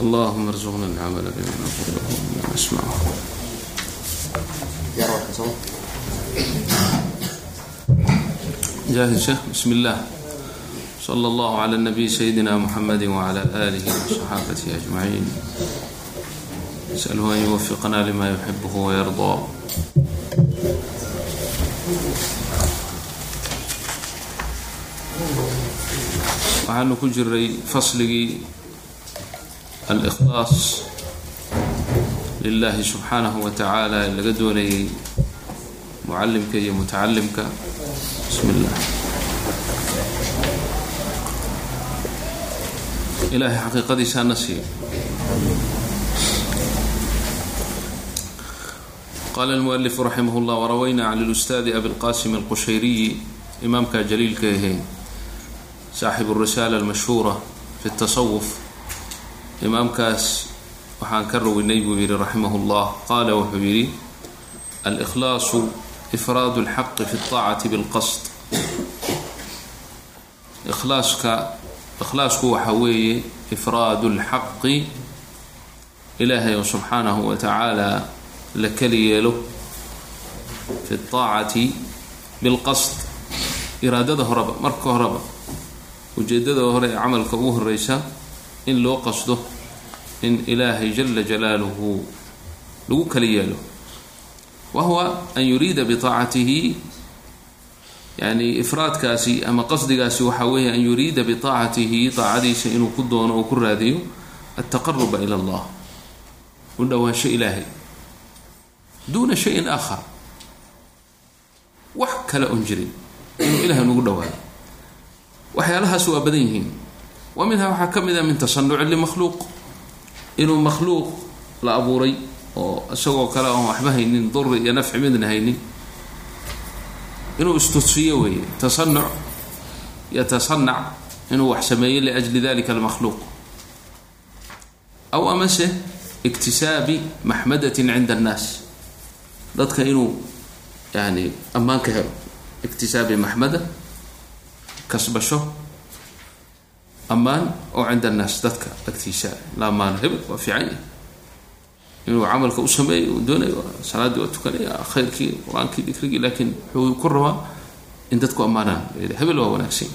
اللهم ارزقنا العمل بما نقوله وما نسمعه جاهز شيخ بسم الله صلى الله على النبي سيدنا محمد وعلى آله وصحابته أجمعين نسأله أن يوفقنا لما يحبه ويرضى waxaanu ku jiray fasligii al-ikhlaas lilahi subxaanahu wa tacaala ee laga doonayay mucalimka iyo mutacalimka bismi illah ilaahay xaqiiqadiisaana siiyo qala almualifu raximah llah warawayna can lustaadi abilqasim alqushayriyi imaamka jaliilka ahe saaxibu risaala almashhuura fi tasawuf imaamkaas waxaan ka roginay buu yihi raximah llah qaala wuxuu yidhi alkhlaasu ifraadu اlxaqi fi اطaacati bilqasd ikhlaaska ikhlaasku waxa weeye ifraadu اlxaqi ilaahay oo subxaanahu wa tacaala la keli yeelo fi اطaacati bilqasd iraadada horeba marka horeba ujeedada hore ee camalka ugu horeysa in loo qasdo in ilaahay jala jalaaluhu lagu kali yeelo. Wa huwa an yuriida biaacatihi yani ifraadkaasi ama qasdigaasi waxa weeye an yuriida biaacatihi aacadiisa inuu ku doono oo ku raadiyo altaqaruba ila allah. U dhowaansho ilaahay. Duuna shayin aakhar. Wax kale on jirin inuu ilahay nagu dhawaado waxyaalahaas waa badan yihiin. Wa minhaa waxaa ka mid a min tasanuci limakhluuq. Inuu makhluuq la abuuray oo isagoo kale oon waxba haynin duri iyo nafci midna haynin. Inuu istusiyo weeye tasanuc yatasanac inuu wax sameeyo liajli dalika almakhluuq. Aw amase iktisaabi maxmadatin cinda annaas. Dadka inuu yani ammaan ka helo iktisaabi maxmada kasbasho ammaan oo cinda annaas dadka agtiisa la ammaano hebel waa fiican yahay. Inuu camalka u sameeyo uu doonayo salaaddii waa tukanaya khayrkii qur'aankii dikrigii laakiin wuxuu ku rabaa in dadku ammaanaan. Hebel waa wanaagsan.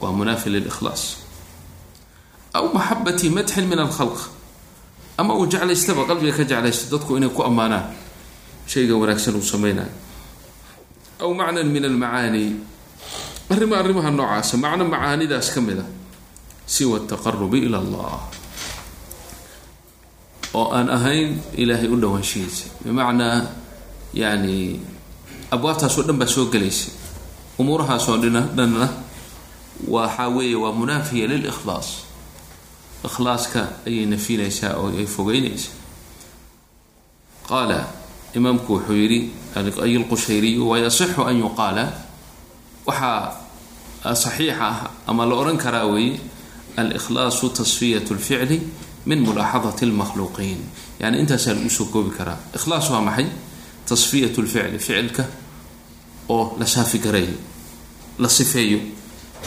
Waa munaafi lilikhlaas. Aw maxabati madxin min alkhalq. Ama uu jeclaystaba qalbiga ka jeclaysto dadku inay ku ammaanaan. Shayga wanaagsan uu sameynayo aw macnan min almacaani arrima arrimaha noocaasa macno macaanidaas ka mid a siwa taqarubi ila allah. Oo aan ahayn ilaahay u dhowaanshihiisa bimacnaa yani abwaabtaasoo dhan baa soo gelaysa umuurahaasoo dhina dhanna waxaa weeye waa munaafiya lilikhlaas ikhlaaska ayay nafinaysaa oo ay fogeynaysaa. Qaala imaamku wuxuu yidhi ay lqushayriyu wayasixu an yuqaala. Waxaa saxiixa ah ama la odhan karaa weeye alkhlaasu tasfiyat lficli min mulaaxadati lmakhluuqiin yani intaasaa lagu soo koobi karaa. Ikhlaas waa maxay? Tasfiyat lficli ficilka oo la saafigareeyo la sifeeyo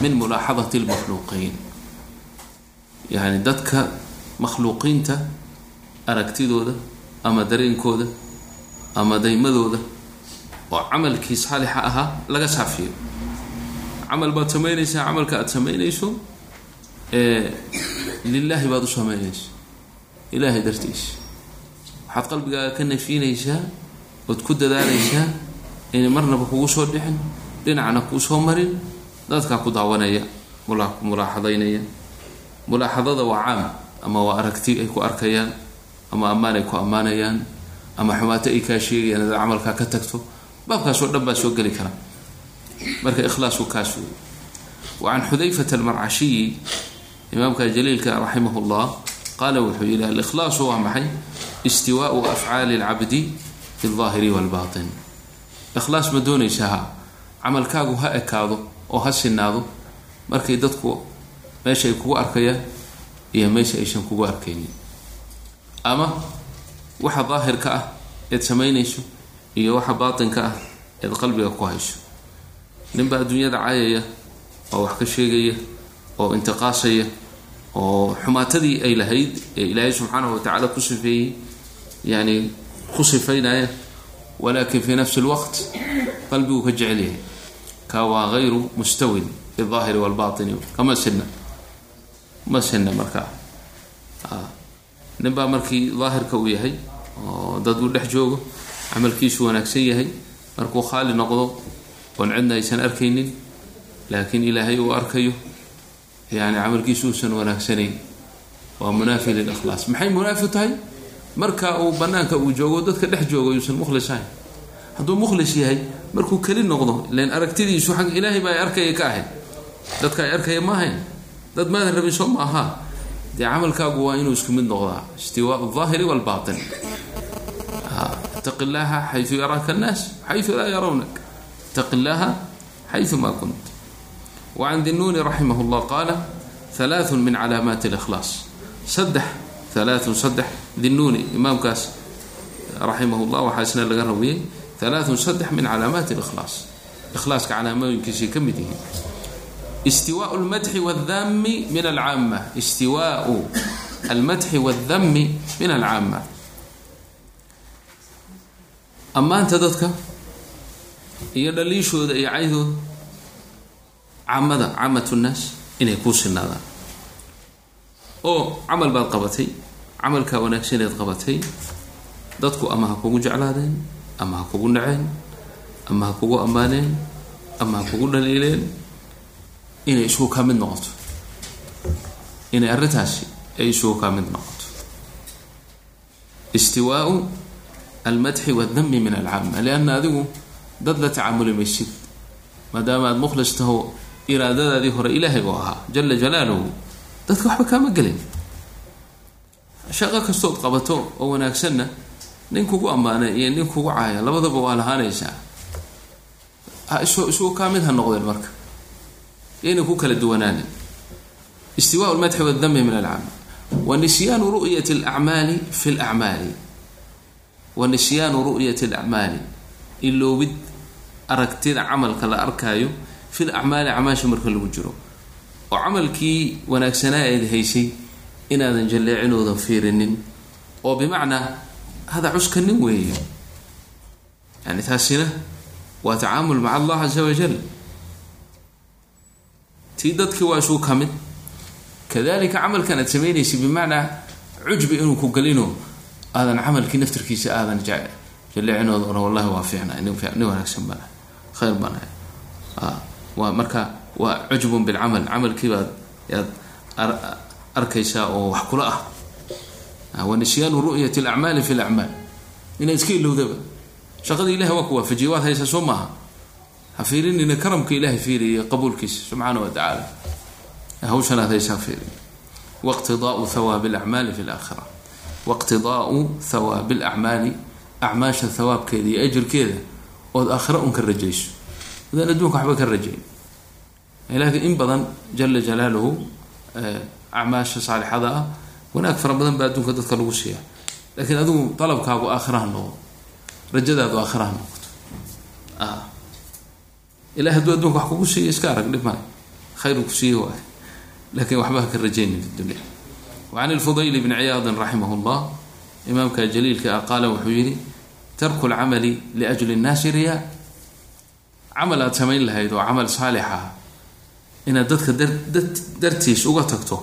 min mulaaxadati lmakhluuqiin yani dadka makhluuqiinta aragtidooda ama dareenkooda ama daymadooda oo camalkii saalixa ahaa laga saafiyo camal baad samaynaysaa camalka aada samaynayso lilaahi baad u samaynaysa. Ilaahay dartiisa waxaad qalbigaaga ka nafiinaysaa ood ku dadaalaysaa inay marnaba kugu soo dhicin dhinacna kuu soo marin dadkaa ku daawanaya mulaaxadaynaya. Mulaaxadada waa caam ama waa aragti ay ku arkayaan ama ammaan ay ku ammaanayaan ama xumaato ay kaa sheegayaan adaad camalkaa ka tagto baabkaasoo dhan baa soo geli kara marka ikhlaasku kaas wey wa can xudayfata almarcashiyi imaamka jaliilka raximah llah qaala wuxuu yihi alikhlaasu waa maxay? Istiwaau afcaali lcabdi fi ldaahiri walbain ikhlaas ma doonaysa ha camalkaagu ha ekaado oo ha sinaado markay dadku meesha ay kugu arkayaan iyo meesha aysan kugu arkaynin. Ama waxa daahirka ah eed samaynayso iyo waxa baatinka ah eed qalbiga ku hayso ninbaa adduunyada caayaya oo wax ka sheegaya oo intiqaasaya oo xumaatadii ay lahayd ee ilaahay subxaanahu watacaala ku sifeeyey yani ku sifaynaya walakin fi nafsi lwaqt qalbigu ka jecel yahay. Ka waa hayru mustawin biaahiri walbaini kama sina ma sina markaa ah, ninbaa markii daahirka uu yahay oo dad uu dhex joogo camalkiisu wanaagsan yahay markuu khaali noqdo oon cidna aysan arkaynin laakiin ilaahay uu arkayo. Yani camalkiisu uusan wanaagsanayn. Waa munaafi lilakhlaas maxay munaafi tahay? Marka uu banaanka uu joogo dadka dhex joogo yuusan mukhlis ahayn hadduu mukhlis yahay markuu keli noqdo ilan aragtidiisu ag ilaahay baa ay arkaya ka ahayd. Dadka ay arkaya ma ahayn. Dad maadan rabin soo ma ahaa dee camalkaagu waa inuu isku mid noqdaa. Istiwaa aahiri wlbain itaqi llaaha xayu yaraaka annaas xayu laa yarawnak ittaqi llaha xayumaa kunt wacan dinuuni raximah llah qaala alaaun min calaamaati likhlaas saddex alaaun saddex dinuuni imaamkaas raximah llah waxaa isna laga rawiyey alaaun saddex min calaamaati likhlaas ikhlaaska calaamooyinkiisay ka mid yihiin istiwaau lmadxi waldami min alcaama istiwaau almadxi waldami min alcaama ammaanta dadka iyo dhaliishooda iyo caydooda caamada caamat nnaas inay kuu sinaadaan oo camal baad qabatay camalkaa wanaagsaneed qabatay dadku ama ha kugu jeclaadeen ama ha kugu naceen ama ha kugu ammaaneen ama ha kugu dhaliileen inay isugu kaa mid noqoto. Inay arrintaasi ay isugu kaa mid noqoto. Istiwaau almadxi waaldami min alcaama lianna adigu dad la tacaamuli maysid maadaama aada mukhlis taho iraadadaadii hore ilaahay oo ahaa jala jalaaluhu dadka waxba kaama gelin. Shaqo kastood qabato oo wanaagsanna nin kugu ammaana iyo nin kugu caaya labadaba waa lahaanaysaa. Isugu kaa mid ha noqdeen marka. Yayna ku kala duwanaanin istiwaa lmadxi waaldami min alcaama wa nisyaanu ru'yati alacmaali fi lacmaali wa nisyaanu ru'yati alacmaali iloobid aragtida camalka la arkaayo fil acmaali acmaasha marka lagu jiro. Oo camalkii wanaagsanaa eed haysay inaadan jalleecinoodan fiirinin oo bimacnaa hada cuskanin weeye. Yani taasina waa tacaamul maca allah casa wajal tii dadkii waa isuu ka mid kadalika camalkan aad samaynaysa bimacnaa cujbi inuu ku galino aadan camalkii naftarkiisa aadan jalleecinooda ohan wallahi waa fiicna nin wanaagsan bana khayr bana waa marka waa cujbun bilcamal camalkiibaad yaad arkaysaa oo wax kula ah. Wa nisyaanu ru'yati alacmaali fi lacmaal inaad iska ilowdaba. Shaqada ilahi waa ku waafajiyay waad haysaa soo maaha. Ha fiirinina karamka ilahay fiiriya qabuulkiisa subxaana wa tacaala. Hawshan aad haysaa fiiri waqtidaau hawaabi alacmaali fi laakhira waqtidaau hawaabi alacmaali acmaasha hawaabkeeda iyo ajirkeeda ood aakhira un ka rajayso. Adaan adduunka waxba ka rajayn. Laakiin in badan jala jalaaluhu acmaasha saalixada ah wanaag fara badan baa adduunka dadka lagu siiya. Laakiin adigu dalabkaagu aakhiraha noqdo. Rajadaadu aakhiraha noqoto. Ilahi hadduu adduunka wax kugu siiya iska arag dhib male khayru ku siiye waay laakiin waxba ha ka rajaynin fi dunya. Wacan ilfudayl bni ciyaadin raximah llah imaamka jaliilka ah qaala wuxuu yidhi tarku lcamali liajli nnaasi riyaa camal aada samayn lahayd oo camal saalix ah. Inaad dadka dartiis uga tagto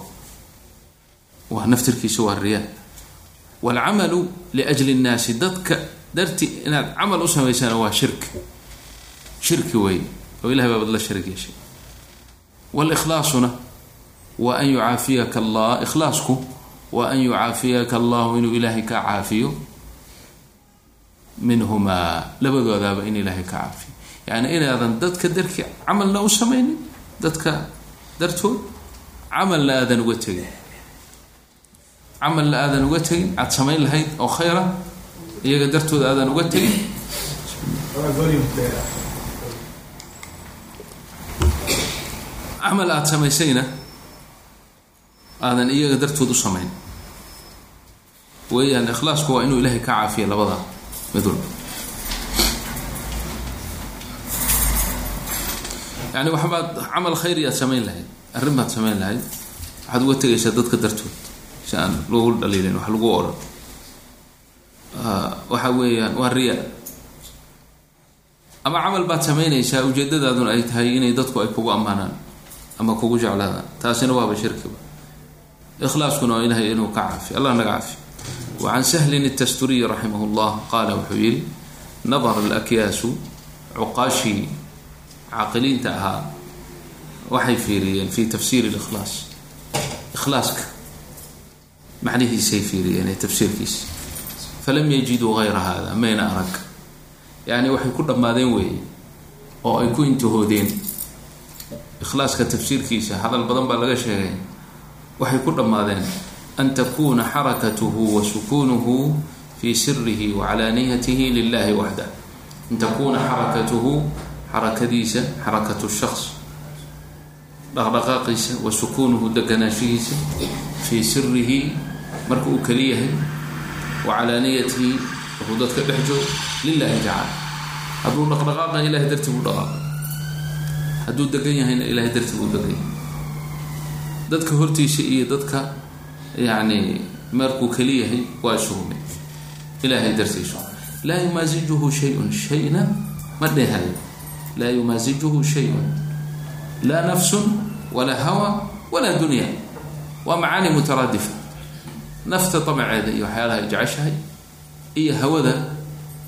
waa naftirkiisa waa riyaa waalcamalu liajli nnaasi dadka darti inaad camal u samaysana waa shirki shirki wey oo ilahay baabad la sharig yeeshay. Walikhlaasuna wa an yucaafiyaka allah ikhlaasku wa an yucaafiyaka allahu inuu ilaahay ka caafiyo minhumaa labadoodaaba in ilaahay ka caafiyo. Yani inaadan dadka darkii camalna u samaynin dadka dartood camalna aadan uga tegin. Camalna aadan uga tegin aad samayn lahayd oo khayra iyaga dartooda aadan uga tegin. Camal aada samaysayna aadan iyaga dartood u samayn. Weeyaan ikhlaasku waa inuu ilaahay ka caafiya labada mid walba. Yani waxbaad camal khayriyaad samayn lahayd arrin baad samayn lahayd. Waxaad uga tegaysaa dadka dartood si aan lagu dhaliilin wax lagu odhan waxa weeyaan waa riya. Ama camal baad samaynaysaa ujeedadaaduna ay tahay inay dadku ay kugu ammaanaan ama kugu jeclaadaan. Taasina waaba shirkiba ikhlaaskuna waa ilahay inuu ka caafi allah naga caafi wa can sahlin الtasturiyi raximah اllah qaala wuxuu yihi nadara alakyaasu cuqaashii caaqiliinta ahaa waxay fiiriyeen fi tafsiiri اlikhlaas ikhlaaska macnihiisay fiiriyeen ee tafsiirkiisa falam yajiduu gayra hada mayna arag yani waxay ku dhammaadeen weeye oo ay ku intahoodeen ikhlaaska tafsiirkiisa hadal badan baa laga sheegay waxay ku dhammaadeen an takuna xarakatuhu wa sukuunuhu fi sirihi wa calaaniyatihi lilahi waxda. An takuna xarakatuhu xarakadiisa xarakatu shaks dhaqdhaqaaqiisa wa sukuunuhu deganaanshihiisa fii sirihi marka uu keliyahay wa calaaniyatihi wuxuu dadka dhex joog lilahi tacala hadduu dhaqdhaqaaqa ilahay dartii buu dhaqaaqa hadduu degan yahayna ilahay dartii buu degan yahay dadka hortiisa iyo dadka yani markuu keliyahay waa isuhume ilahay dartiisu laa yumaasijuhu shayun shayna ma dheehayo laa yumaasijuhu shayun. Laa nafsun walaa hawa walaa dunya. Waa macaani mutaraadifa nafta damaceeda iyo waxyaalaha ay jeceshahay iyo hawada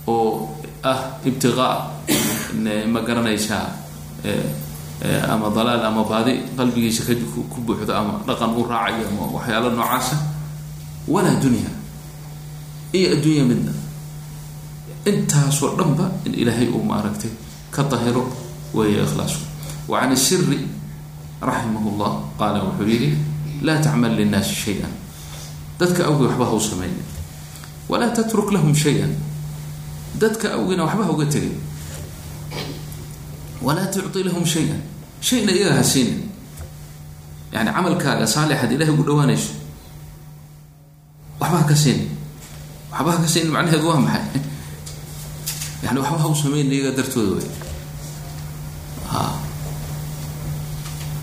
oo ah ibtiqaa ma garanaysaa ama dalaal ama baadi qalbigiisa ku buuxdo ama dhaqan u raacayo ama waxyaalo noocaasa walaa dunya. Iyo adduunya midna. Intaasoo dhanba in ilaahay uu maaragtay ka dahiro weeye ikhlaasku wa can siri raximah llah qaala wuxuu yihi laa tacmal linnaasi shay-an. Dadka awgii waxba ha u samaynin. Walaa tatruk lahum shay-an. Dadka awgiina waxba ha uga tegin. Walaa tucطi lahum shay-an shayna iyaga ha siinin yani camalkaaga saalixaad ilahay ugu dhawaanayso waxba ka siinin waxba ka siinin macnaheedu waa maxay? Yani waxba u sameyn iyaga dartooda wey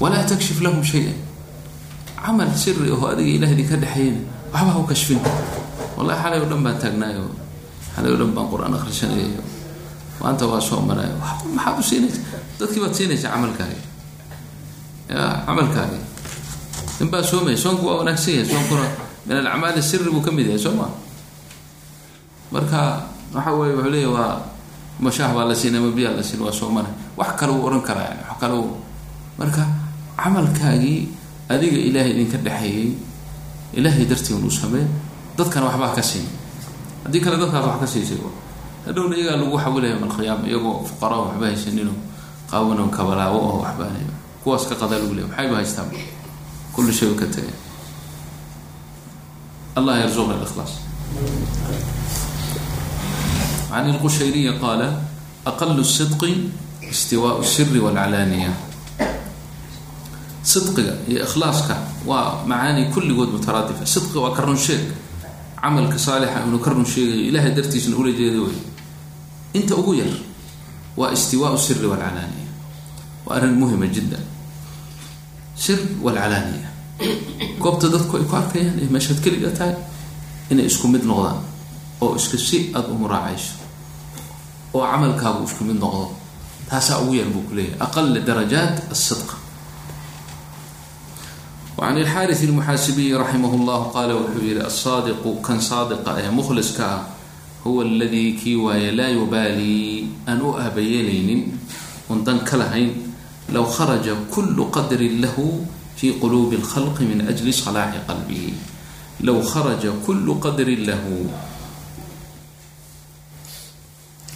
walaa takshif lahum shay-an. Camal siri oo adiga ilahdii ka dhexeeyana waxba ha u kashfin. Wallahi xalay o dhan baan taagnaayo xalay o dhan baan qur'aan akhrisanayayo maanta waa soo marayo maxaad u siinaysa. Dadkii baad siinaysaa camalkaagi ya camalkaagi in baa soomaya soonku waa wanaagsan yahay soonkuna min alacmaali siri buu ka mid yahay soo ma marka waxa weye wuxuu leeya waa mashaah baa la siin ama la siin waa soomana wax kale uu ohan karaa yani wax kale u marka camalkaagii adiga ilaahay idinka dhexeeyey ilaahay dartii un samee dadkana waxba ha ka siin haddii kale dadkaas wax ka siisay hadhowna iyagaa lagu xawilaya yom alqiyaama iyagoo fuqaraa waxba haysanino qaawano kabalaawo oo waxbaanay kuwaas ka qadaa lagu leey maxayba haystaan? Kulli shay u ka tegay. Allah yarzuqna ikhlaas can ilqushayriyi qaala aqalu sidqi istiwaau siri walcalaaniya sidqiga iyo ikhlaaska waa macaani kulligood mutaraadifa. Sidqiga waa ka run sheeg. Camalka saalixa inuu ka run sheegayo ilahay dartiisna ula jeedo wey inta ugu yar waa istiwaau siri walcalaaniya waa arrin muhima jiddan sir walcalaaniya goobta dadku ay ku arkayaan ee meeshaad keliga tahay inay isku mid noqdaan oo isku si aada u muraacayso oo camalkaagu isku mid noqdo taasaa ugu yar buu ku leeyahay aqal darajaat asidq وعن الxاrث المxاasibiyi raximah الlه qaala wuxuu yihi aلصaadiqu kan saadiqa ee mkhliska ah huwa اladii kii waaye laa yubaalii aan u aabayeelaynin un dan ka lahayn لو خرج كل قدر له في قلوب الخلق min ajli salaaxi qalbihi low kharaja kulu qadrin lahu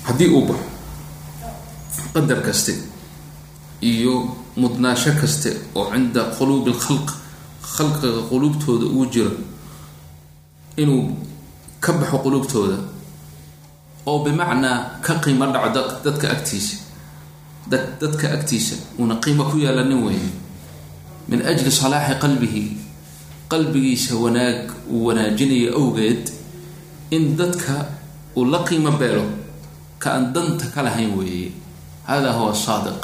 haddii uu baxo qadar kaste iyo mudnaasho kaste oo cinda quluubi lkhalq khalqiga quluubtooda uu jiro inuu ka baxo quluubtooda oo bimacnaa ka qiimo dhaco dadka agtiisa dadka agtiisa uuna qiimo ku yeelanin weeye min ajli salaaxi qalbihi qalbigiisa wanaag uu wanaajinayo awgeed in dadka uu la qiimo beelo ka aan danta ka lahayn weeye. Hada huwa saadiq.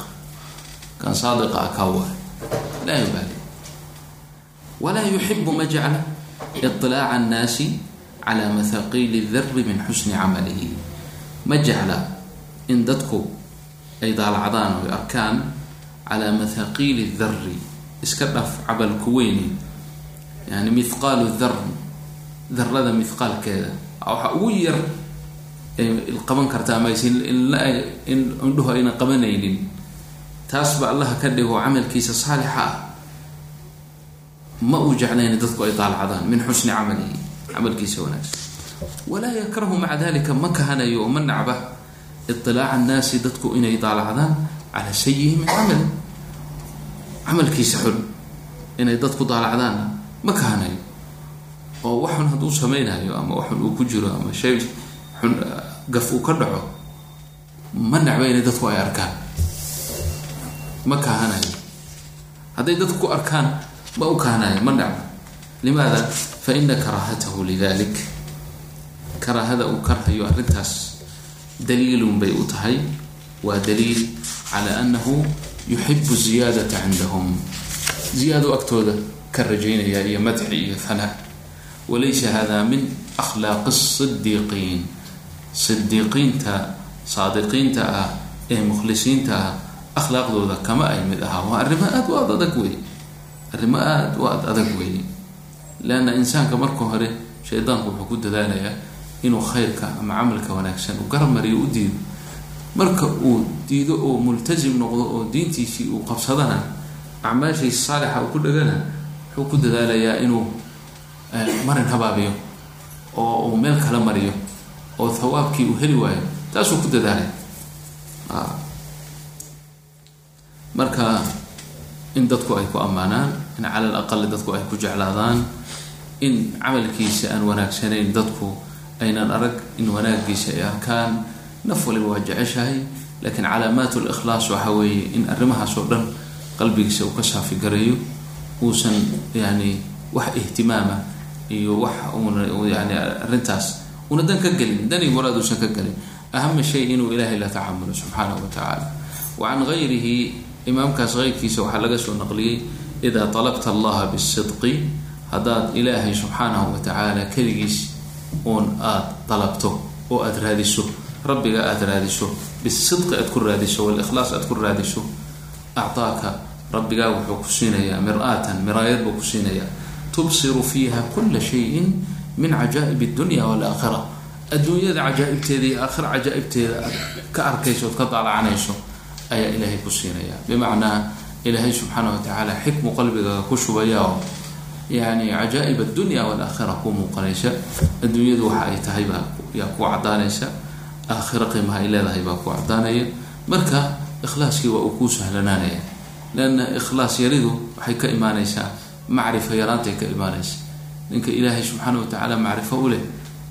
Kan saadiqa ah laa yubaali. Walaa yuxibu ma jecla iطilaaca annaasi cala mahaqiili dari min xusni camalihi. Ma jecla in dadku ay daalacdaan oy arkaan calaa mahaqiili dari iska dhaf cabalku weyni yani mithqaalu dar darada mithqaalkeeda. Waxa ugu yar qaban karta ama in indhuhu ayna qabanaynin taas ba allaha ka dhigo camalkiisa saalixa ah. Ma uu jeclayna dadku ay daalacdaan min xusni camalihi camalkiisa wanaagsan. Walaa yakrahu maca dalika ma kahanayo oo ma nacba iطilaaca annaasi dadku inay daalacdaan calaa sayihi min camali camalkiisa xun inay dadku daalacdaanna ma kahanayo oo waxun hadduu samaynayo ama waxun uu ku jiro ama shay xun gaf uu ka dhaco ma nacba inay dadku ay arkaan ma kahanayo hadday dadku ku arkaan ma u kahanayo ma nacba limaada fa ina karaahatahu lidalik karaahada uu karhayo arrintaas daliilun bay u tahay. Waa daliil cala annahu yuxibu ziyaadata cindahum. Ziyaado agtooda ka rajaynaya iyo madxi iyo hanaa walaysa hada min akhlaaqi sidiiqiin sidiiqiinta saadiqiinta ah ee mukhlisiinta ah akhlaaqdooda kama ay mid ahaa. Waa arrimo aada u aada adag wey. Arrimo aada u aada adag weeye leanna insaanka marka hore shaydaanku wuxuu ku dadaalayaa inuu khayrka ama camalka wanaagsan uu garamariyo u diido. Marka uu diido oo multasim noqdo oo diintiisii uu qabsadana acmaashiisa saalixa uu ku dhagana wuxuu ku dadaalayaa inuu marin habaabiyo oo uu meel kala mariyo oo thawaabkii uu heli waayo. Taasuu ku dadaalaya marka in dadku ay ku ammaanaan in cala al aqali dadku ay ku jeclaadaan in camalkiisa aan wanaagsanayn dadku aynan arag in wanaagiisa ay arkaan naf waliba waa jeceshahay laakiin calaamaat likhlaas waxa weeye in arrimahaas oo dhan qalbigiisa uu ka saafi gareeyo uusan yani wax ihtimaama iyo wax uuna yani arrintaas una dan ka gelin dani muraad uusan ka gelin ahama shay inuu ilaahay la tacamulo subxaanahu wa tacaala wa can gayrihi imaamkaas keyrkiisa waxaa laga soo naqliyey idaa talabta allaha bisidqi haddaad ilaahay subxaanahu wa tacaala keligiis uun aada dalabto oo aada raadiso rabbiga aada raadiso bisidqi aad ku raadiso walikhlaas aad ku raadiso actaaka rabbigaa wuxuu ku siinayaa mir-aatan miraayad buu ku siinayaa. Tubsiru fiiha kula shayin min cajaa'ib addunya waalaakhira adduunyada cajaa'ibteeda iyo aakhira cajaa'ibteeda aad ka arkayso ka daalacanayso ayaa ilaahay ku siinaya bimacnaa ilaahay subxaana wa tacaala xikmu qalbigaga ku shubaya oo yani cajaa'ib addunya waalaakhira ku muuqanaysa. Adduunyadu waxa ay tahay yaa ku cadaanaysa aakhira qiimaha ay leedahay baa ku cadaanaya marka ikhlaaskii waa uu kuu sahlanaanaya. Leanna ikhlaas yaridu waxay ka imaanaysaa macrifa yaraantay ka imaanaysa. Ninka ilaahay subxaana wa tacaala macrifo u leh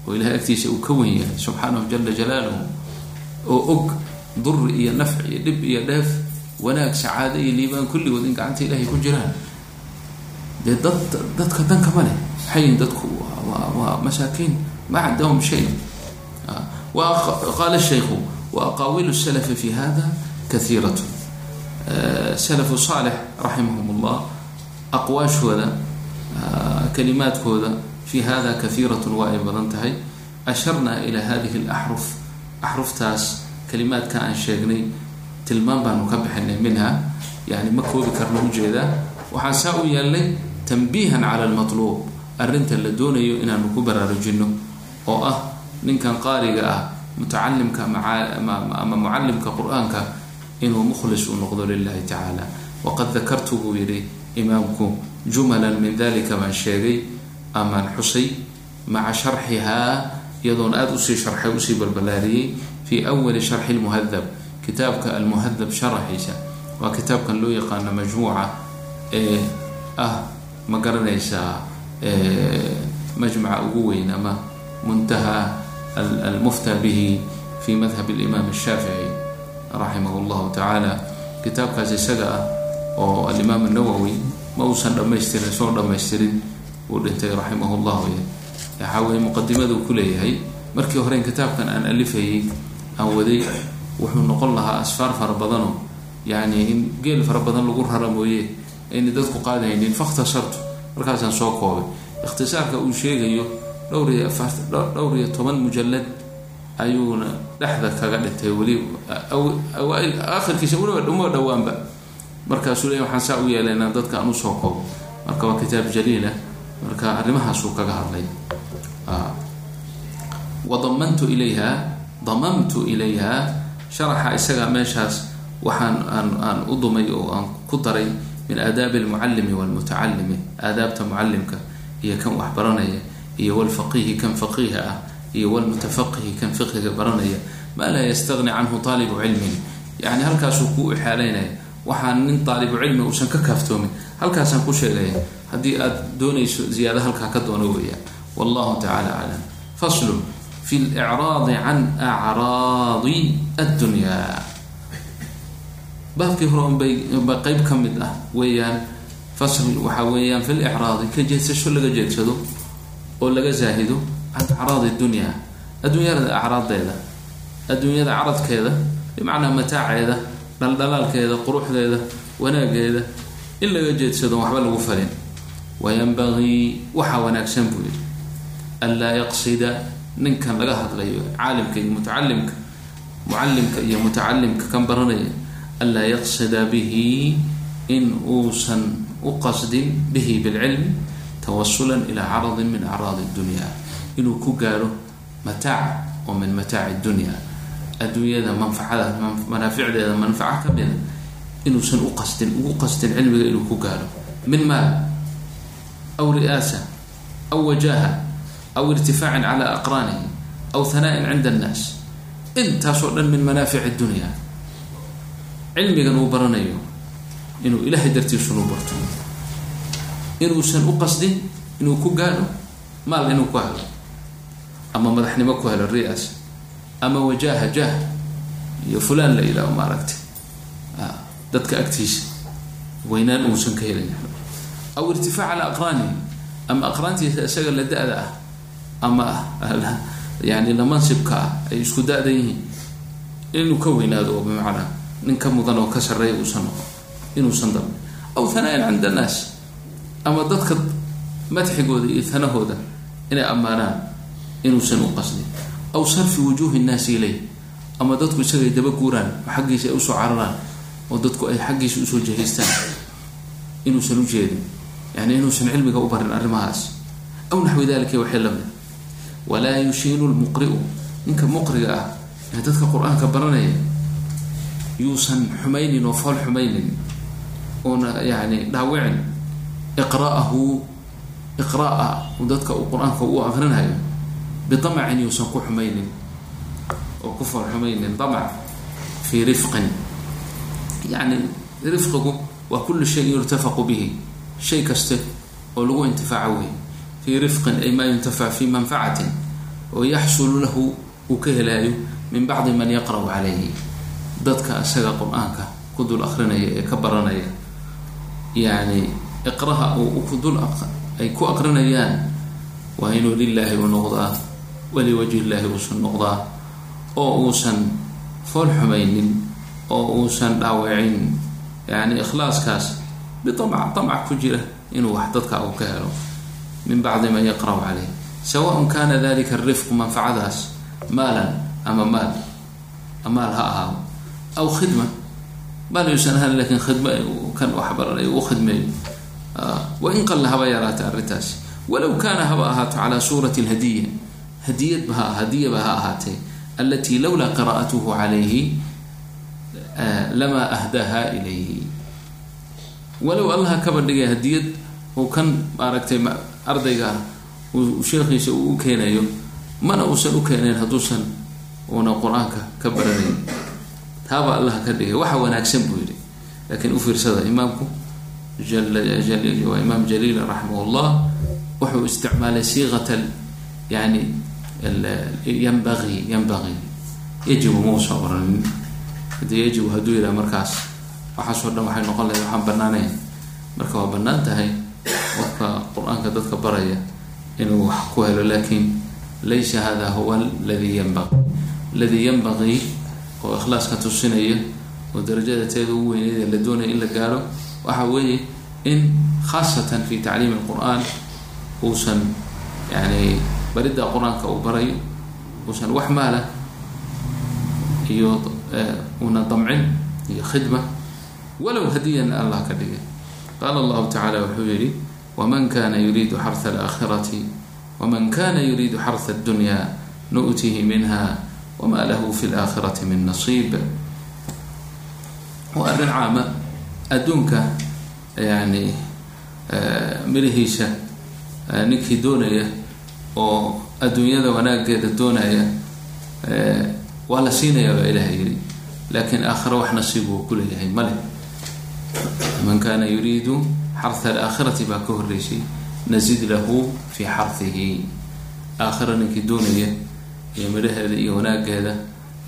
oo ilahay agtiisa uu ka wen yahay subxaanahu jala jalaaluhu oo og duri iyo nafci iyo dhib iyo dheef wanaag sacaado iyo liibaan kulligood in gacanta ilaahay ku jiraan dee dad dadka danka ma leh maxayin dadku waa masaakiin ma candahum shay qaala shaykhu wa aqaawilu salafi fi hada kaiirat salafu saalix raximahum llah aqwaashooda kalimaadkooda fi hada kaiiratun waa ay badan tahay asharna ila hadihi alaxruf axruftaas kalimaadka aan sheegnay tilmaan baanu ka bixinay minha yani ma koobi karno u jeedaa waxaan saa u yeelnay tanbiihan cala almatluub arrinta la doonayo inaanu ku baraarujino oo ah ninkan qaariga ah mutacalimka ama mucalimka qur'aanka inuu mukhlis u noqdo lilahi tacaala. Waqad dakartu buu yidhi imaamku jumalan min dalika baan sheegay amaan xusay maca sharxihaa iyadoon aada u sii sharxay u sii balbalaariyey fi awali sharxi lmuhadab kitaabka almuhadab sharaxiisa waa kitaabkan loo yaqaano majmuuca ee ah ma garanaysaa majmaca ugu weyn ama muntaha almufta bihi fi madhab alimaam ashaafici raximah llahu tacaala kitaabkaas isaga ah oo alimaam anawowi ma uusan dhamaystirin soo dhamaystirin uu dhintay raximah llahu waxaa weye muqadimaduu ku leeyahay markii horeyn kitaabkan aan alifayay aan waday wuxuu noqon lahaa asfaar fara badanoo yani in geel fara badan lagu rara mooye ayna dadku qaadaynin fakhtasartu markaasaan soo koobay ikhtisaarka uu sheegayo dhowr iyo dhowr iyo toban mujalad ayuuna dhexda kaga dhintay weli akhirkiisa uma dhowaanba markaasuu leey waxaan saa u yeelaynaa dadka aan u soo koobo marka waa kitaab jaliilah marka arrimahaasuu kaga hadlay wadamantu ilayha damamtu ilayha sharaxa isaga meeshaas waxaan aan aan u dumay oo aan ku daray min aadaabi almucallimi walmutacalimi aadaabta mucalimka iyo kan wax baranaya iyo walfaqihi kan faqiiha ah iyo walmutafaqihi kan fiqiga baranaya. Maa laa yastagni canhu taalibu cilmin. Yani halkaasuu kuu ixaalaynaya waxaan nin taalibu cilmi uusan ka kaaftoomin. Halkaasaan ku sheegaya haddii aad doonayso ziyaado halkaa ka doono weeyaan wallahu tacala aclam. Faslun fi licraadi can acraadi addunya baabkii hore unbay ba qeyb ka mid ah weeyaan fasl waxaa weeyaan fi licraadi ka jeedsasho laga jeedsado oo laga zaahido can acraadi dunya adduunyada acraaddeeda adduunyada caradkeeda bimacnaa mataaceeda dhaldhalaalkeeda quruxdeeda wanaageeda in laga jeedsado waxba lagu falin. Wayanbagii waxaa wanaagsan buu yidhi. Anlaa yaqsida ninkan laga hadlayo caalimka iyo mutacalimka mucalimka iyo mutacalimka kan baranaya anlaa yaqsida bihi in uusan u qasdin bihi bilcilmi tawasulan ilaa caradin min acraadi dunya inuu ku gaadho mataac oo min mataaci dunya adduunyada manfacada manaaficdeeda manfaca ka mida inuusan u qasdin ugu qasdin cilmiga inuu ku gaadho min maal aw ri'aasa aw wajaha aw irtifaacin cala aqraanihi aw hana'in cinda annaas intaasoo dhan min manaafic dunya cilmigan uu baranayo inuu ilaahay dartiisunu barto. Inuusan u qasdin inuu ku gaadho maal inuu ku helo ama madaxnimo ku helo ri'aasa ama wajaha jah iyo fulaan la yidhaaho maaragtay dadka agtiisa weynaan uusan ka helin. Aw irtifaac cala aqraanihi ama aqraantiisa isaga la da-da ah ama yani la ah ay isku da-dan yihiin. Inuu ka weynaado oo bimacnaa nin ka mudan oo ka sarreeya uusan inuusan dalbin aw hanaayan cinda annaas ama dadka madxigooda iyo hanahooda inay ammaanaan inuusan u qasdin. Aw sarfi wujuuhi nnaasi ileyh ama dadku isagay daba guuraan oo xaggiisa ay u soo cararaan oo dadku ay xaggiisa u soo jahaystaan inuusan u jeedin. Yani inuusan cilmiga u barin arrimahaas. Aw naxwi dalika waxay la mid walaa yushiinu lmuqri'u ninka muqriga ah ee dadka qur'aanka baranaya yuusan xumaynin oo fool xumaynin oona yani dhaawicin iqra'ahu iqra'a dadka uu qur'aanka u aqrinayo biamacin yuusan ku xumaynin oo ku fool xumaynin amac fii rifqin. Yani rifqigu waa kullu shayin yurtafaqu bihi shay kaste oo lagu intifaaco wey fii rifqin ay maa yuntafac fii manfacatin oo yaxsulu lahu uu ka helaayo min bacdi man yaqra'u calayhi dadka isaga qur'aanka ku dul akrinaya ee ka baranaya. Yani iqraha kudul ay ku aqrinayaan waa inuu lilaahi u noqdaa waliwajhi illaahi uusan noqdaa oo uusan fool xumaynin oo uusan dhaawicin. Yani ikhlaaskaas biamac amac ku jira inuu wax dadka uu ka helo. Min bacdi man yaqra'u caleyh sawaءn kana dalika arifqu manfacadaas maalan ama maal maal ha ahaado aw khidma maal yuusan ahaan laakiin khidma kan wax baranayo u khidmeeyo wain qalla haba yaraata arrintaasi walow kaana haba ahaato calaa suurati lhadiya hadiyadba ha hadiyaba ha ahaatee alatii lowlaa qira'atuhu calayhi lamaa ahdaaha ilayhi walow allaha kaba dhigay hadiyad uu kan maaragtay ardayga uu sheekhiisa uu u keenayo mana uusan u keenayn hadduusan uuna qur'aanka ka baranayn taaba allaha ka dhigay waxa wanaagsan buu yidhi. Laakiin u fiirsada imaamku waa imaam jaliil raximah llah wuxuu isticmaalay siiqat yani yanbai yanbaqii yajibu mausa oranin haddii yajibu hadduu yidhaha markaas waxaasoo dhan waxay noqon lahay waxaan banaanayn marka waa bannaan tahay qofka qur'aanka dadka baraya inuu wax ku helo laakiin laysa hada huwa ladii yanbaqi ladii yanbaqii oo ikhlaaska tusinaya oo darajada teeda ugu weyneyd ee la doonaya in la gaaro waxa weeye in khaasatan fi tacliimi alqur-aan uusan yani baridda qur'aanka uu barayo uusan wax maala iyo una damcin iyo khidma walow hadiyan allah ka dhigay. Qaala allahu tacala wuxuu yihi waman kana yuriidu xarha alaakhirati waman kana yuriidu xarha addunya nu'tihi minha lahu fi laakhirati min nasiib waa arrin caama adduunka yani mirihiisa ninkii doonaya oo adduunyada wanaageeda doonaya waa la siinaya baa ilaha yidhi. Laakiin aakhira wax nasiib uu ku leeyahay male man kana yuriidu xarha alaakhirati baa ka horeysay nazid lahu fi xarhihi aakhira ninkii doonaya iyo midhaheeda iyo wanaageeda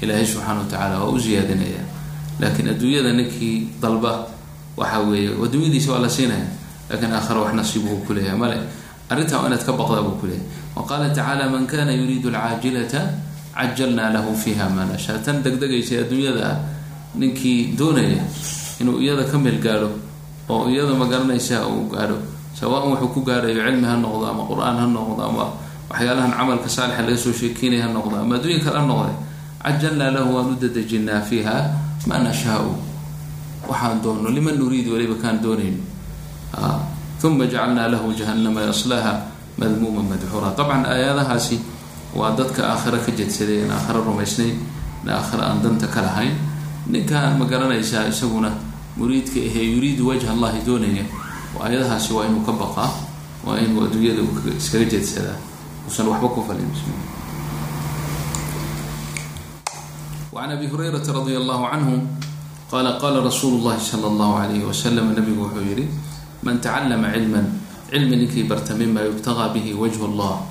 ilaahay subxaana wa tacaala waa u ziyaadinaya. Laakiin adduunyada ninkii dalba waxa weeye adduunyadiisa waa la siinaya lakiin aakhira wax nasiib uu ku leeyahay. Male arrintaa inaad ka baqdaa buu ku leeyahay. Wa qaala tacaala man kana yuriidu alcaajilata cajalnaa lahu fiiha maa nashaa. Tan degdegaysa adduunyada ah ninkii doonaya inuu iyada ka meel gaadho oo iyada magaranaysa uu gaadho. Sawaan wuxuu ku gaadhayo cilmi ha noqdo ama qur'aan ha noqdo ama waxyaalahan camalka saalixa laga soo sheekeynaya ha noqdo. Ama adduunya kale ha noqde cajalnaa lahu waan dadejinaa fiiha maa nashaau waxaan doono liman nuriid waliba kaan doonayno uma jacalnaa lahu jahannama yaslaha madmuuma madxuura dabcan aayadahaasi waa dadka aakhira ka jedsaday aan aakhira rumaysnayn in aakhira aan danta ka lahayn. Ninkaan ma garanaysaa isaguna muriidka ahee yuriidu wajha allahi doonaya? Aayadahaasi waa inuu ka baqaa waa inuu adduunyada iskaga jeedsadaa usan waxba ku falin an abi hurayraa radi allahu canhu qala qala rasuulu llahi sala allahu alayhi wasalam nabigu wuxuu yihi man tacallama cilman cilmi ninkii barta mima yubtagaa bihi wajhu llah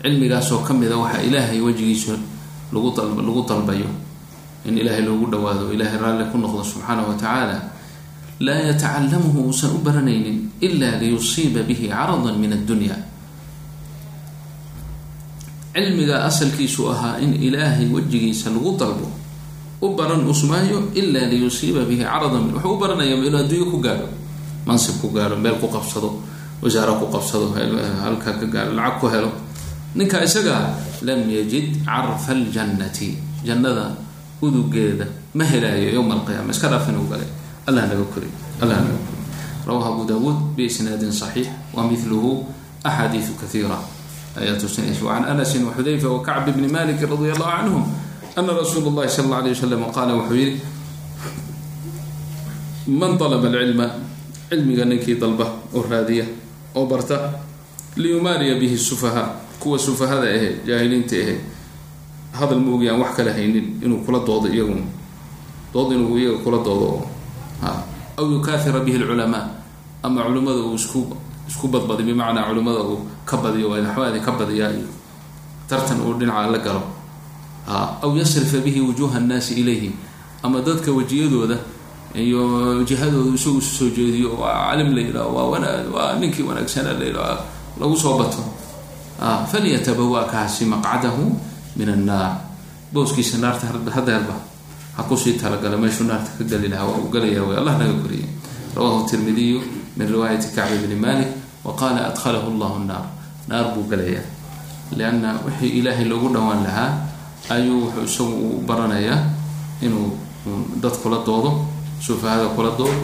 cilmigaasoo ka mida waxaa ilaahay wejgiisa lagu dalbayo in ilaahay loogu dhawaado ilaahay raalli ku noqdo subxaanah wa tacaala laa yatacalamuhu uusan u baranaynin ila liyusiiba bihi caradan min addunya cilmiga asalkiisu ahaa in ilaahay wejigiisa lagu dalbo u baran usmaayo ila liyusiiba bihi carada min wuxuu u baranaya inuu adduunyo ku gaadho mansib ku gaadho meel ku qabsado wasaaro ku qabsado halka ka gaadho lacag ku helo. Ninka isaga lam yajid carfa aljannati jannada udugeeda ma helaayo yowma alqiyaama iska dhaaf inuu galay. Allah naga koriy allah naga koriy rawahu abu dawuud biisnaadin saxiix. Wa miluhu axaadiiu kaiira ayaa tusinaysa wacan anasin waxudayfa wakacb bni malik radi allahu canhum ana rasuul اllahi sal alla alay wasalam qaala wuxuu yihi man alaba alcilma cilmiga ninkii dalba oo raadiya oo barta liyumaariya bihi sufaha kuwa sufahada ahe jaahiliinta ahe hadal ma aan wax kala haynin inuu kula doodo iyagu dood inuu iyaga kula doodo aw yukaahira bihi lculamaa ama culimmada uu isku isku badbadi bimacnaa culimmada uu ka badiyo waxbaadi ka badiyaa iyo tartan uu dhinaca la galo. Aw yasrifa bihi wujuha annaasi ilayhi ama dadka wejiyadooda iyo jihadooda isagu isu jeediyo waa calim la waa wana waa ninkii wanaagsana la lagu soo bato. Falyatabawa kaasi maqcadahu min annaar. Booskiisa naarta hadeerba ha ku sii talagala meeshuu naarta ka geli lahaa waa uu galaya way allah naga koriyay rawahu tirmidiyu min riwaayati kacbi bni malik wa qaala adkhalahu llahu naar naar buu galayaa lianna wixii ilaahay loogu dhowaan lahaa ayuu wuxuu isagu u baranayaa inuu dad kula doodo sufahada kula doodo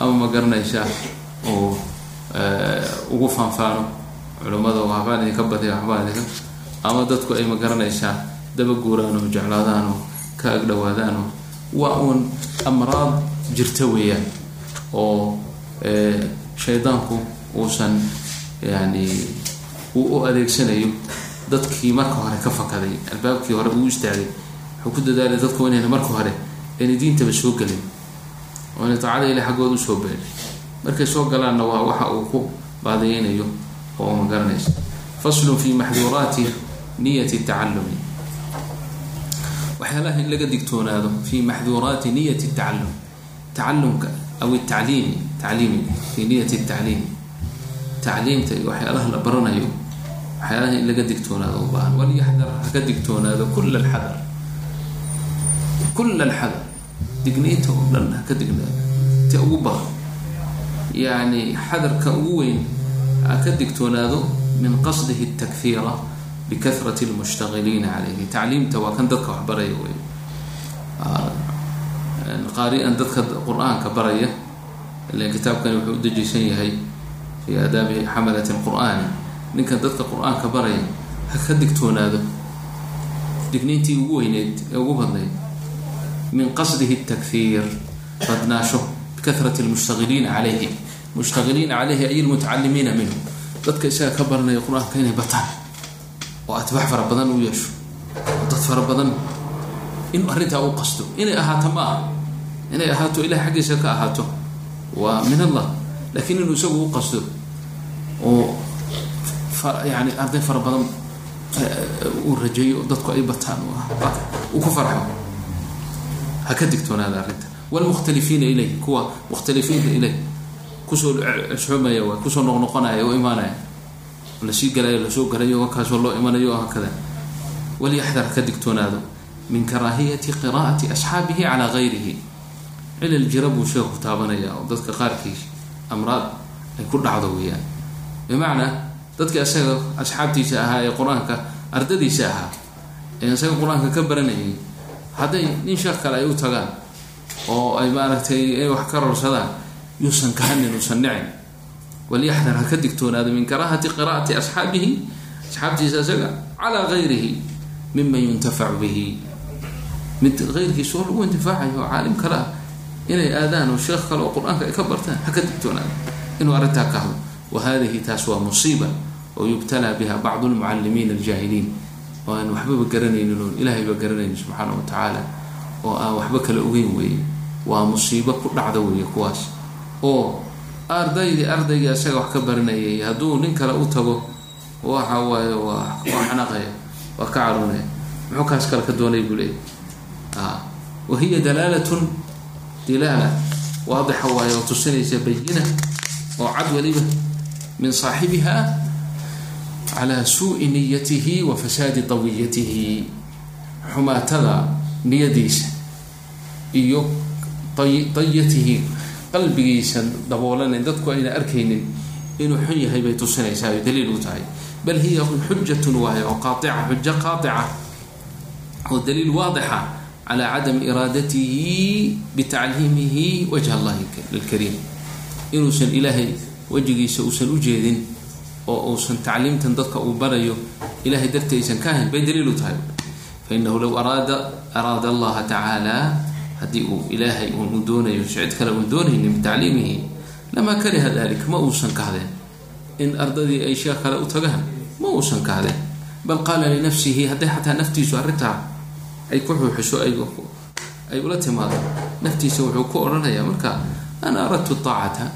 ama ma garanaysaa oo ugu faanfaano culimmada waxbaan idinka badiya waxbaan idinka ama dadku ay ma garanaysaa daba guuraan oo ka agdhowaadaan oo waa uun amraad jirta weeyaan oo shaydaanku uusan yani u adeegsanayo dadkii marka hore ka fakaday albaabkii hore uu istaagay. Wuxuu ku dadaalay dadku inayna marka hore ayna diintaba soo gelin oo inay daacada ilahi u soo beelay markay soo galaanna waa waxa uu ku baadiyeynayo oo ma garanaysa faslun fi maxduuraati niyati tacalumi waxyaalaha in laga digtoonaado fi maxduuraati niyati tacalum tacalumka aw tacliimi tacliimi fi niyati tacliimi tacliimta iyo waxyaalaha la baranayo waxyaalaha in laga digtoonaado u walyaxdar haka digtoonaado kula alxadar. Kula alxadar. Digniinta oo dhan ha ka dignaado. Ta ugu badan. Yacni xadarka ugu weyn ha ka digtoonaado min qasdihi اtakfiira bikahrati اlmushtagiliina calayhi. Tacliimta waa kan dadka wax baraya wey qaari-an dadka qur'aanka baraya ilan kitaabkani wuxuu u dejisan yahay fii aadaabi xamalat qur'aani ninkan dadka quraanka baraya ha ka digtoonaado. Digniintii ugu weyneyd ee ugu badnayd. Min qasdihi takfiir badnaasho. Bikahrat lmushtahiliina calayhi mushtahiliina calayhi ay lmutacalimiina minhu. Dadka isaga ka baranaya qur'aanka inay bataan. Oo atbaax fara badan u yeesho. Oo dad fara badan. Inuu arrintaa u qasto. Inay ahaato ma ah inay ahaato ilaah xaggiisa ka ahaato. Waa min allah laakiin inuu isagu u qasto oo yani arday fara badan uu rajeeyo dadku ay bataan uu ku farxo ha ka digtoonaada arrinta wlmukhtalifiina ilayh kuwa mukhtalifiinta ilayh ku soo xoomaya waa ku soo noqnoqonaya oo imaanaya la sii galayo la soo galayo wakaasoo loo imanayo oo hakada walyaxdar ka digtoonaado min karaahiyati qiraa'ati asxaabihi calaa gayrihi cilal jira buu sheeku taabanaya oo dadka qaarkiis amraad ay ku dhacdo weeyaan. Bimacnaa dadkii asaga asxaabtiisa ahaa ee qur'aanka ardadiisa ahaa ee isaga qur'aanka ka baranayay hadday nin sheekh kale ay u tagaan oo ay maaragtay ay wax ka rorsadaan yuusan kahanin uusan nicin walyaxdar ha ka digtoonaado min karaahati qiraa'ati asxaabihi asxaabtiisa isaga calaa gayrihi miman yuntafacu bihi. Mid keyrkiisa oo lagu intifaacayo oo caalim kale ah inay aadaan oo sheekh kale oo qur'aanka ay ka bartaan ha ka digtoonaado inuu arrintaa ka hadlo. Wa taas waa musiiba oo yubtalaa biha bacdu lmucalimiina aljaahiliin. Oo aan waxbaba garanaynin oon ilaahayba garanaynin subxaana wa tacaala oo aan waxba kala ogeyn weeye. Waa musiibo ku dhacda weeye kuwaas oo ardaydii ardaygii isaga wax ka baranayay hadduu nin kale u tago waxa waaye waa waa waa ka carunaya. Muxuu kaas kale ka doonay buu leeyay wa hiya dalaalatun dilaala waadixa waaye oo tusinaysa bayina oo cad weliba min saaxibiha calaa suui niyatihi wa fasaadi tawiyatihi xumaatada niyadiisa iyo dayatihi qalbigiisa daboolana dadku ayna arkaynin inuu xun yahay bay tusinaysaa ay daliil u tahay. Bal hiya xujatun waaye oo qaatica xujo qaatica oo daliil waadixa calaa cadami iraadatihi bitacliimihi wajha allahi lilkariim inuusan ilaahay wejigiisa uusan u jeedin oo uusan tacliimtan dadka uu barayo ilahay darti aysan ka ahayn bay daliil u tahay fainahu low araada araada allaha tacaala haddii uu ilaahay uu doonayo cid kale uun doonaynin bitacliimihi lamaa kariha dalik ma uusan kahdeen in ardadii ay sheekh kale u tagaan ma uusan kahdeen bal qaala linafsihi hadday xataa naftiisu ay ku xuuxiso ay ula timaado. Naftiisa wuxuu ku odhanayaa marka ana aradtu aacata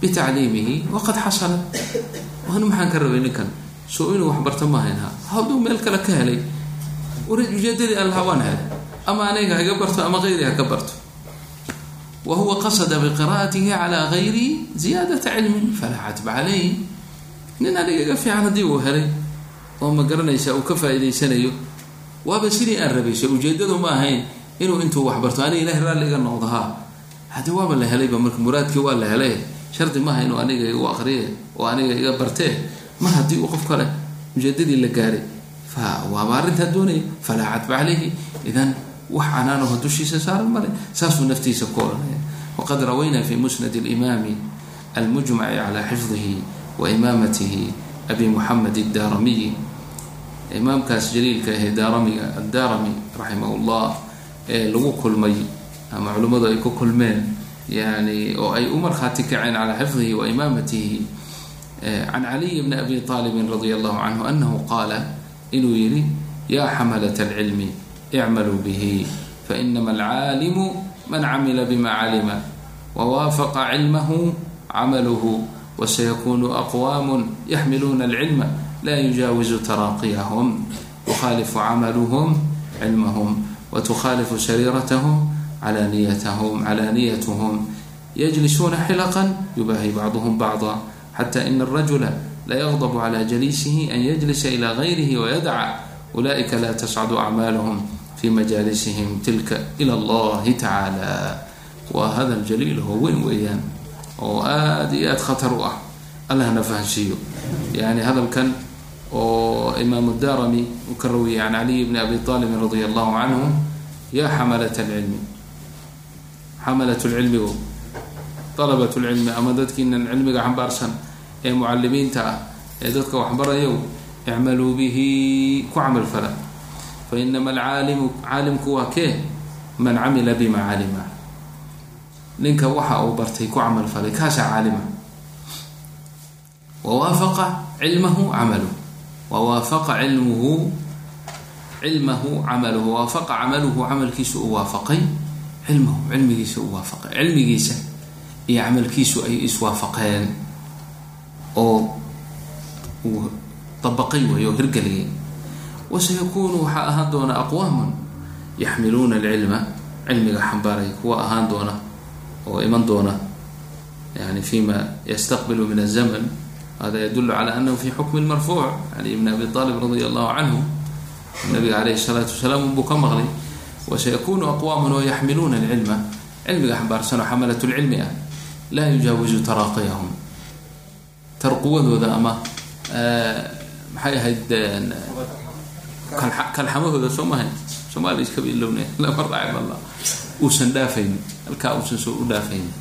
bitacliimihi waqad xasala. Anu maxaan ka rabay ninkan soo inuu waxbarto maahayn ha hadduu meel kale ka helay ujeedadii allaha waan helay ama aniga haga barto ama ayri haka barto. Wa qasada biqira'atihi calaa gayri ziyaadata cilmin falaa catba calayh nin aniga iga fiican haddii uu helay oo ma garanaysa uu ka faa'iidaysanayo waaba sidii aan rabaysa ujeedadu ma ahayn inuu intuu waxbarto aniga ilahay raalli iga noqdo haddii waaba la helayba marka muraadkii waa la helay. Shardi maaha inuu aniga igu aqriye oo aniga iga bartee mar haddii uu qof kale ujeedadii la gaaray fa waaba arrintaa doonaya falaa cadba calayhi. Idan wax canaanaho dushiisa saaran male saasuu naftiisa ku odhanaya waqad rawaynaa fi musnad اlimaami almujmaci calaa xifdihi wa imaamatihi abi muxamed addaaramiyi imaamkaas jaliilka ahee daaramiga addaarami raximah llah ee lagu kulmay ama culimmadu ay ku kulmeen yani oo ay u markhaati kaceen calaa xifdihi wa imaamatihi can caliy bni abi aalibin radia allahu canhu anahu qaala inuu yihi yaa xamalat alcilmi icmaluu bihi fainama alcaalimu man camila bima calima wawaafaqa cilmahu camaluhu wasayakunu aqwaamu yaxmiluuna alcilma la yujaawizu taraaqiyahum yukhaalifu camaluhum cilmahum wtukhaalifu sariiratahum calaaniyatahum calaaniyatuhum yajlisuuna xilaqan yubaahi bacduhum bacda xata ina alrajula layagdabu cala jaliisihi an yajlisa ila gayrihi wayadca ulaئika la tascadu acmaaluhum fi majaalisihim tilka ila allahi tacaala waa hadal jaliil oo weyn weeyaan oo aada iyo aada khatar u ah allahna fahansiiyo yani hadalkan oo imaamu darami uu ka rawiyay can caliy bni abi aalibin radia allahu canhu ya xamalat lcilmi xamalat lcilmigu alabat lcilmi ama dadkiinan cilmiga xambaarsan ee mucalimiinta ah ee dadka waxbarayow icmaluu bihi ku camal fala fa inama alcaalimu caalimku waa kee? Man camila bima ninka waxa uu bartay ku camal falay kaasaa caalima. Wawaafaqa cilmahu camaluh wawaafaqa cilmuhu cilmahu camaluhu waafaqa camaluhu camalkiisa u waafaqay cilmahu cilmigiisa u waafaqay cilmigiisa iyo camalkiisu ay iswaafaqeen oo uu dabaqay way oo hirgeliyay wasayakuunu waxaa ahaan doona aqwaamun yaxmiluuna alcilma cilmiga xambaaray kuwa ahaan doona oo iman doona yani fima yastaqbilu min aلzamn hada yadulu calى anahu fi xukmi marfuuc cali bn abi alib radi allahu canhu nabiga alayh الsalaatu wasalaam unbuu ka maqlay wasayakunu aqwaamun oo yaxmiluuna alcilma cilmiga xambaarsanoo xamalat lcilmi ah laa yujaawizu taraaqiyahum tarquwadooda ama maxay ahayd kalxamahooda soo mahay soomaali iska bilowna lama raacib alla uusan dhaafaynin halkaa uusan soo u dhaafaynin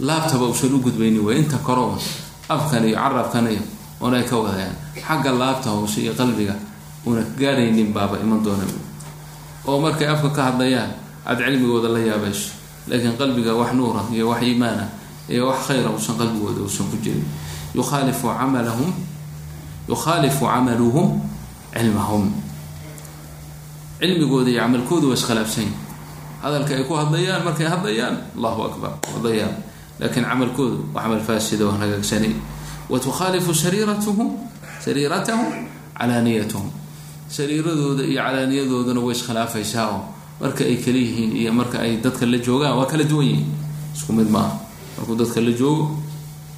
laabtaba uusan u gudbaynin way inta koroo afkan iyo carabkan iyo oonay ka wadayaan xagga laabta hoose iyo qalbiga una gaaraynin baaba iman doona. Oo markay afka ka hadlayaan aada cilmigooda la yaabayso laakiin qalbiga wax nuura iyo wax iimaana iyo wax khayra uusan qalbigooda uusan ku jirin. Yukhaalifu camalahum yukhaalifu camaluhum cilmahum. Cilmigooda iyo camalkooda waa iskhilaafsan yahi hadalka ay ku hadlayaan markay hadlayaan allahu akbar hadlayaan laakiin camalkoodu waa camal faasida oo hagaagsanay wa sariiratuhum sariiratahum calaaniyatuhum sariiradooda iyo calaaniyadoodana way iskhilaafaysaa oo marka ay kala yihiin iyo marka ay dadka la joogaan waa kala duwan yihiin isku mid maaha markuu dadka la joogo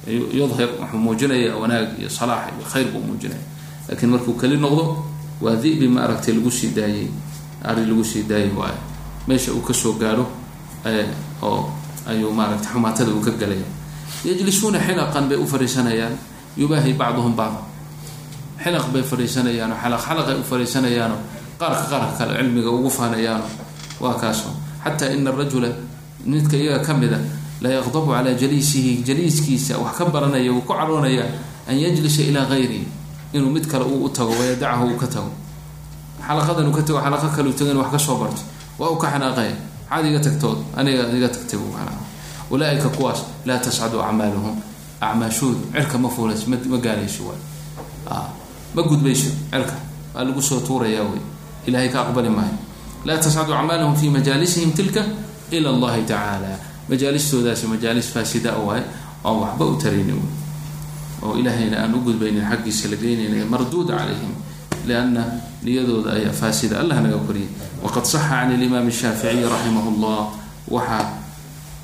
yudhir wuxuu muujinaya wanaag iyo salaax iyo khayr buu muujinaya laakiin markuu keli noqdo waa dibi ma aragtay lagu sii daayey ari lagu sii daayay waayo meesha uu ka soo gaaro oo ayuu maaragtay xumaatada uu ka galaya yajlisuuna xilaqan bay u fariisanayaan yubaahi bacduhum bacd. Xilaq bay fariisanayaano xalaq xalaqay u fariisanayaano qaarka qaarka kale cilmiga ugu faanayaano waa kaaso xataa ina arajula midka iyaga ka mida la yaqdabu calaa jaliisihi jaliiskiisa wax ka baranaya uu ku caroonaya an yajlisa ilaa gayrihi inuu mid kale uu u tago wayadachu uu ka tago. Xalaqadan uu ka tago xalaqo kale u tago in wax ka soo barto waa uu ka xanaaqaya maxaad iga tagtood aniga iga tagtay xanaaq ulaaika kuwaas laa tascadu acmaaluhum acmaashoodu cirka ma fuulayso ma gaarayso waay ma gudbayso cirka waa lagu soo tuurayaa wey ilahay ka aqbali maayo laa tascadu acmaaluhum fi majaalisihim tilka ila allahi tacaala majaalistoodaasi majaalis faasida waay oon waxba u taraynin oo ilaahayna aan u gudbaynin xaggiisa la geynayna marduuda calayhim lianna niyadooda ayaa faasida allah naga koriyay waqad saxa can alimaam shaaficiyi raximah llah waxaa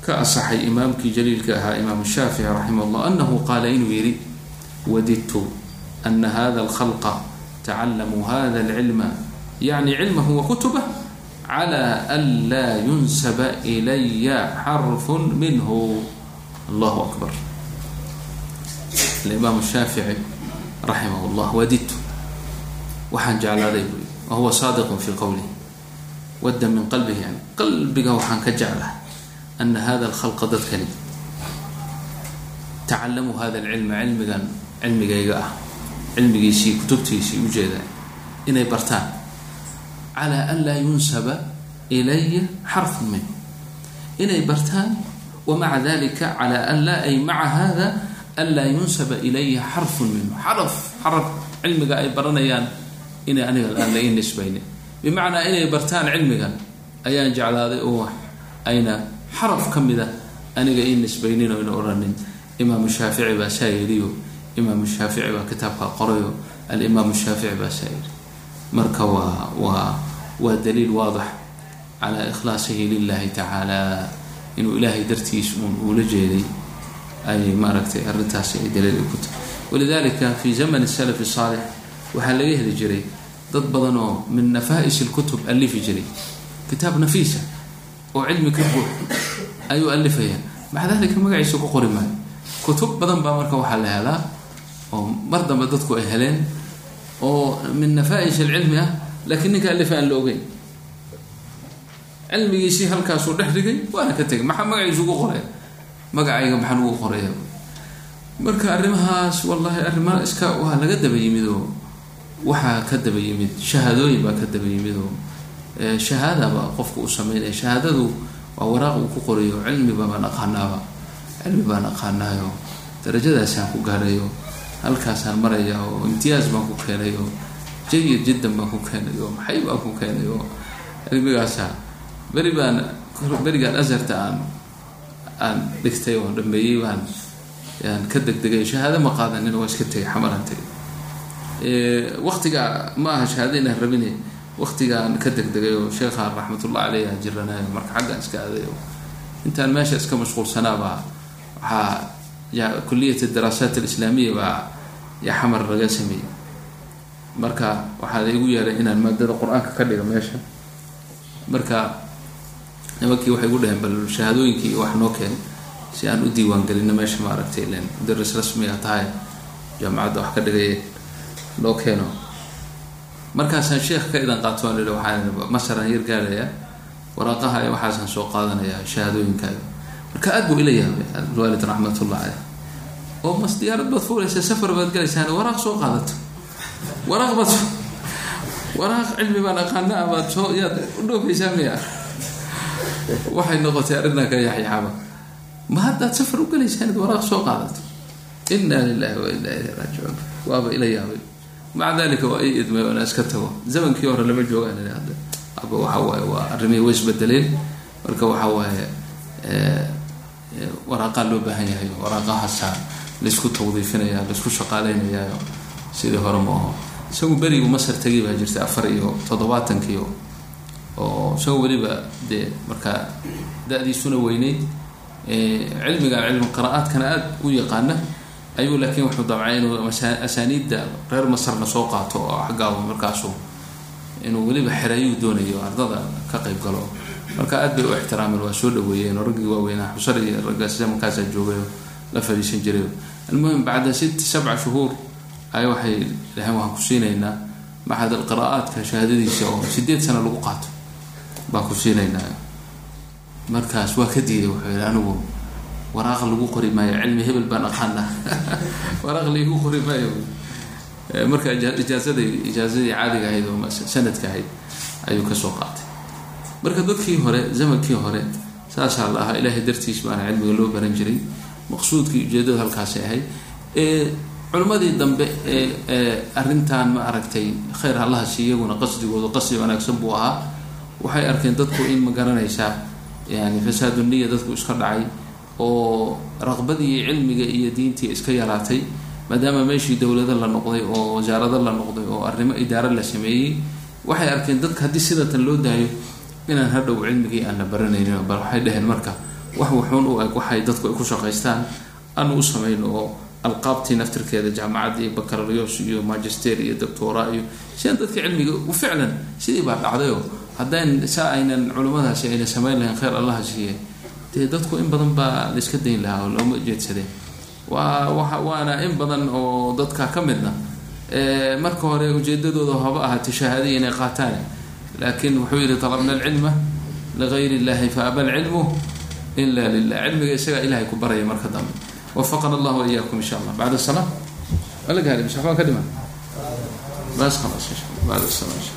ka asaxay imaamkii jaliilka ahaa imaam shaafici raximah llah anahu qaala inuu yidhi wadidtu ana hada alkhalqa tacalamuu hada alcilma yacni cilmahu wa kutubah clى an laa yunsaba ilaya xarfu minhu allahu akbar alimaam shaafici raximah llah wadidtu waxaan jeclaaday bui wa huwa saadiqun fi qowlih wadda min qalbihi yani qalbiga waxaan ka jeclahay ana hada alkhalqa dadkani tacalamuu hada alcilma cilmigan cilmigayga ah cilmigiisii kutubtiisii u jeedaa inay bartaan clى an laa yunsaba ilaya xarfu min inay bartaan wamaca dalika clى an laa ay maca hada an laa yunsaba ilaya xarfu minhu xaraf xaraf cilmiga ay baranayaan inay aniga aan la ii nisbaynin. Bimacnaa inay bartaan cilmigan ayaan jeclaaday oo ayna xaraf ka mida aniga ii nisbaynin oyna odhanin imaamu shaafici baa saa yidhiyo imaamu shaafici baa kitaabka qorayo alimaamu shaafici baa saa yidhi marka waa waa waa daliil waadix calaa ikhlaasihi lilahi tacaala inuu ilaahay dartiis uun uula jeeday ay maaragtay arrintaasi ay daliil ku tahay. Walidalika fi zamani salafi saalix waxaa laga heli jiray dad badan oo min nafaa-is lkutub alifi jiray. Kitaab nafiisa oo cilmi ka buux ayuu alifaya maca dalika ku qori maayo? Kutub badan baa marka waxaa la helaa oo mar dambe dadku ay heleen oo min nafaa-ish alcilmi ah laakiin ninka alifa aan la ogeyn. Cilmigiisii halkaasuu dhex dhigay waana ka tegay. Maxaa magaciisu ugu qoraya? Magacayga maxaan ugu qoraya marka arrimahaas wallahi arrimaa iska waa laga daba yimid oo waxaa ka daba yimid shahaadooyin baa ka daba yimid oo shahaadaba qofka u sameynaya. Shahaadadu waa waraaq uu ku qorayo. Cilmiba baan aqaanaaba. Cilmi baan aqaanaayo. Darajadaasaan ku gaadhayo halkaasaan maraya oo imtiyaaz baan ku keenay jayid jiddan baan ku keenay oo maxay baan ku keenay oo cilmigaasa beri baan berigaan asarta aan aan dhigtay oo dhameeyey baan aan ka degdegay. Shahaado ma qaadanin waa iska tegay xamaran tegay waktiga ma aha shahaado inaan rabine waktigaan ka degdegay oo sheekhaan raxmatullah caleyh jiranayo marka xaggaan iska aaday oo intaan meesha iska mashquulsanaabaa waxaa kuliyat daraasaat alislaamiya baa yaa xamar laga sameeyey. Marka waxaa la igu yeeray inaan maadada qur'aanka ka dhigo meesha. Marka nimankii waxay gu dhaheen bal shahaadooyinkii wax noo keen si aan u diiwaan meesha maaragtay ilen mudaris rasmiga tahay jaamacadda wax ka dhigay loo keeno markaasaan sheekh ka idan qaato aan ihi waxaan masaraan yar gaadhaya waraaqaha ee waxaasaan soo qaadanaya shahaadooyinkaaga marka aad buu ila yaabay waalid raxmatullah caleyh oo mas diyaarad baad fuulaysaa safar baad galaysaan waraaq soo qaadato. Waraaq baad waraaq cilmi baan aqaana baad soo yaad u dhoofaysaa miya waxay noqotay arrintan ka yaxyaxaba ma haddaad safar u galaysaan waraaq soo qaadato. Inaa lilahi wa inaa ilayhi raajicuun. Waaba ila yaabay maca dalika waa i idmay oona iska tago. Zamankii hore lama joogaan hadda. Aba waxa waaye waa arrimihii way isbedeleen marka waxa waaye waraaqaa loo baahan yahay waraaqahaasaa laysku tawdiifinaya laysku shaqaaleynayayo sidii hore ma aho isagu berigu masar tegay baa jirtay afar iyo toddobaatankiio oo isagu weliba dee markaa da-diisuna weyneyd cilmigan cilmi qiraa'aadkana aada u yaqaana ayuu laakiin wuxuu damcay inuu asaaniidda reer masarna soo qaato oo xaggaa markaasu inuu weliba xerayuu doonayo ardada ka qayb galo. Marka aad bay u ixtiraameen waa soo dhaweeyeen oo raggii waaweynaa xusar iyo raggaas markaasaa joogayo la fadhiisan jiray. Almuhim bacda sit sabca shuhuur ay waxay dhaheen waxaan ku siinaynaa maxad alqiraa'aadka shahaadadiisa oo sideed sano lagu qaato. Baan ku siinaynaa. Markaas waa ka diiday wuxuu yihi anigu waraaq lagu qori maayo. Cilmi hebel baan aqaana waraaq laigu qori maayo. Marka ijaazada ijaazadii caadiga ahayd oo sanadka ahayd ayuu ka soo qaatay. Marka dadkii hore zamankii hore saasaa la ilaahay dartiis baana cilmiga loo baran jiray. Maqsuudkii ujeedada halkaasay ahayd. Culimmadii dambe ee arrintan ma aragtay khayr allaha si iyaguna qasdigoodu qasdi wanaagsan buu ahaa. Waxay arkeen dadku in ma garanaysaa yani fasaadu niya dadku iska dhacay oo raqbadii cilmiga iyo diintii iska yaraatay maadaama meeshii dowlado la noqday oo wasaarado la noqday oo arrimo idaaro la sameeyey waxay arkeen dadka haddii sidatan loo daayo inaan hadhow cilmigii aan baranaynin bal waxay dhaheen marka wax wuxuun u eg waxay dadku ay ku shaqaystaan aanu u samayno oo alqaabtii naftirkeeda jaamacadda iyo baccalarios iyo magister iyo doctora iyo siaan dadka cilmiga u ficlan sidii baa dhacdayoo haddaan saa aynan culimmadaasi ayna samayn lahayn khayr allaha siiye dee dadku in badan baa la iska dayn lahaa oo looma jeedsadeen waa waa waana in badan oo dadka ka midna marka hore ujeedadooda haba ahaatay shahaadaya inay qaataan. Laakiin wuxuu yihi talabna alcilma ligayr illahi faaba alcilmu ila lilah cilmiga isagaa ilahay ku baraya marka dambe. Wafaqana allah waiyaakum insha allah bacda salaa waa la gaari msafaan ka dhima bas khalas insha allah bacda salaa insha